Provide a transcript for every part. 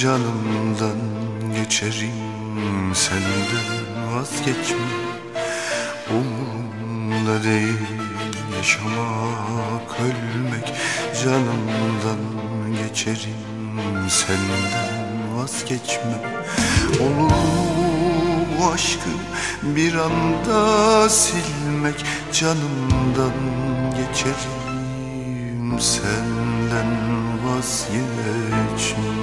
Canımdan geçerim senden vazgeçme Umurumda değil yaşamak ölmek. Canımdan geçerim senden vazgeçme Olur mu bu aşkı bir anda silmek. Canımdan geçerim senden vazgeçme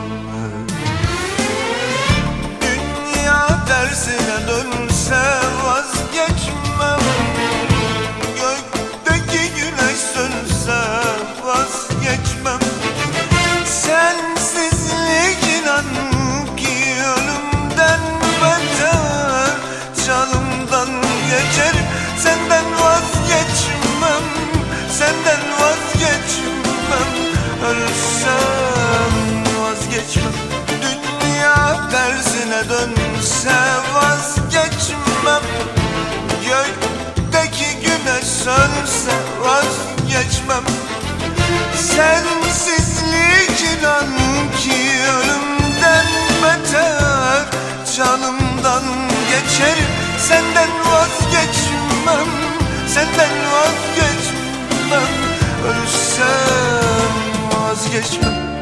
dönse vazgeçmem. Gökteki güneş sönse vazgeçmem. Sensizlik inan ki ölümden beter. Canımdan geçerim senden vazgeçmem. Senden vazgeçmem. Ölsem vazgeçmem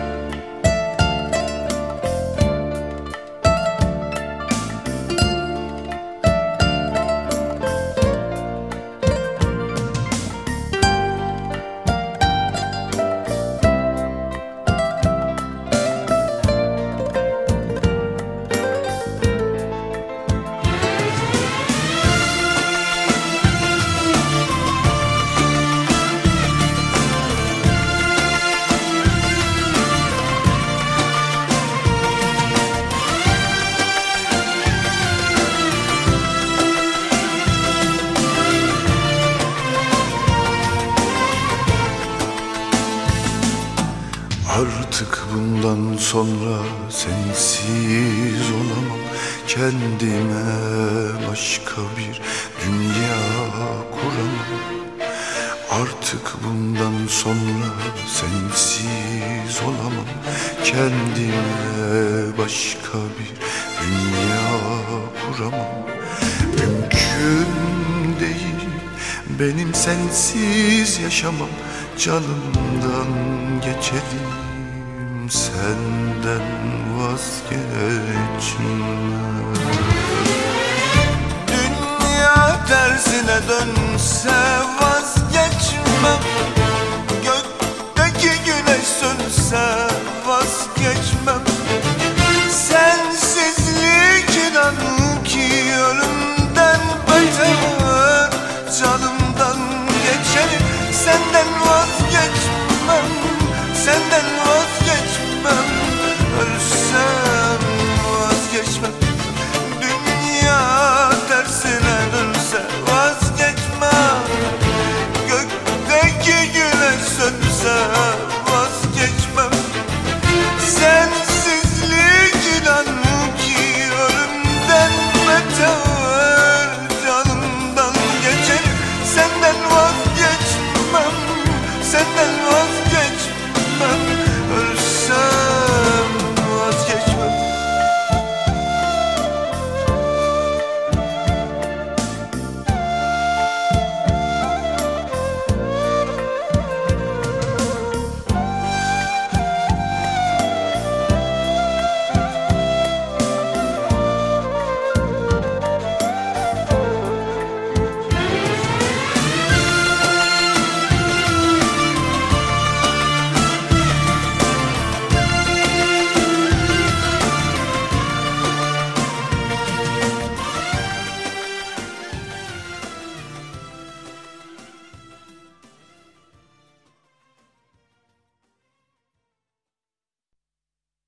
Artık bundan sonra sensiz olamam. Kendime başka bir dünya kuramam. Artık bundan sonra sensiz olamam. Kendime başka bir dünya kuramam. Mümkün değil benim sensiz yaşamam. Canımdan geçerim senden vazgeçmem. Dünya tersine dönse vazgeçmem. Gökteki güneş sönse vazgeçmem. Sensizlik inan ki ölümden beter Canımdan geçerim senden vazgeçmem